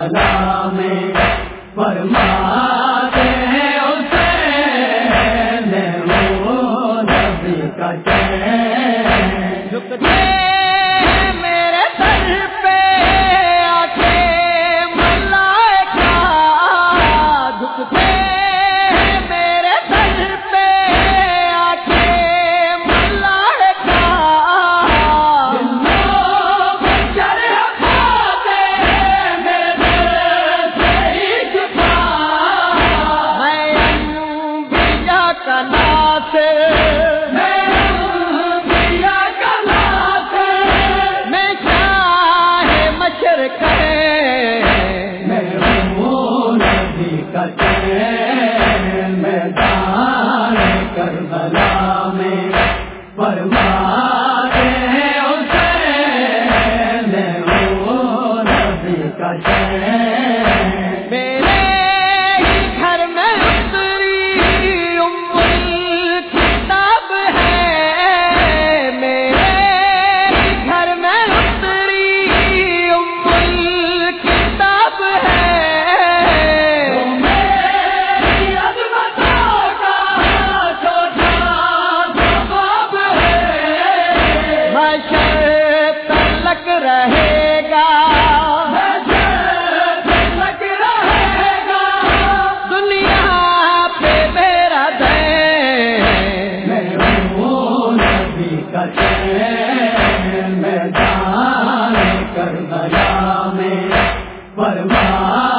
میں فرماتے میں فرماتے فرماتے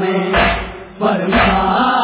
میں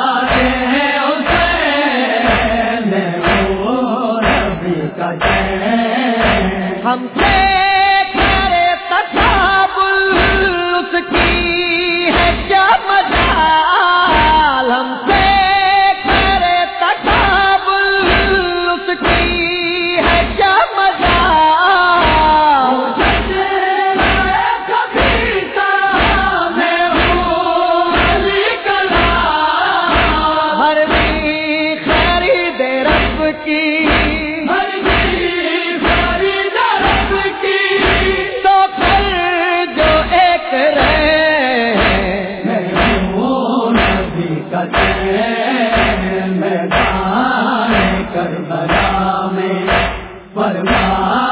فرما۔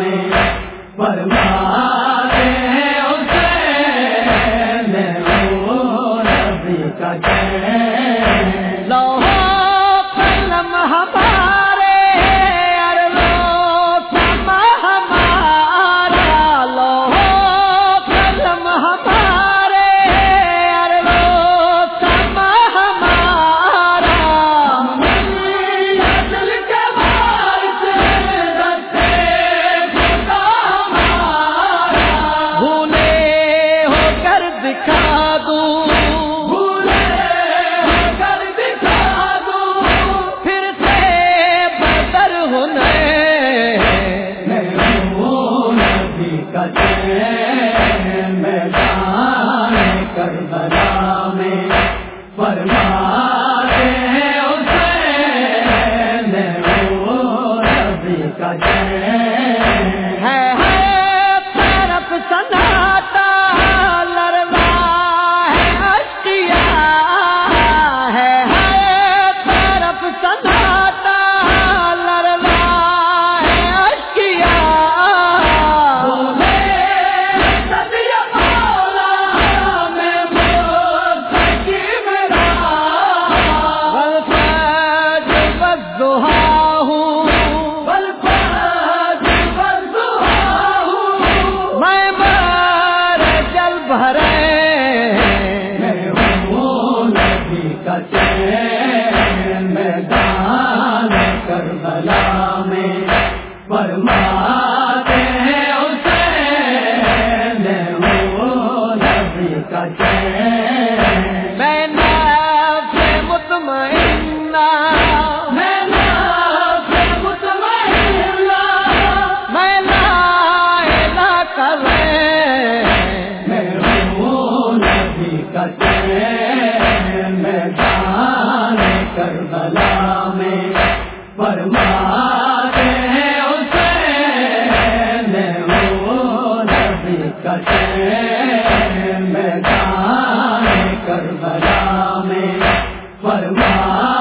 میں برباد ہے فرماتے ہیں میں مطمئنہ میں نفس مطمئنہ۔ میں لا کرے میں چین۔ میں جان کربلا میں فرماتے میں فرما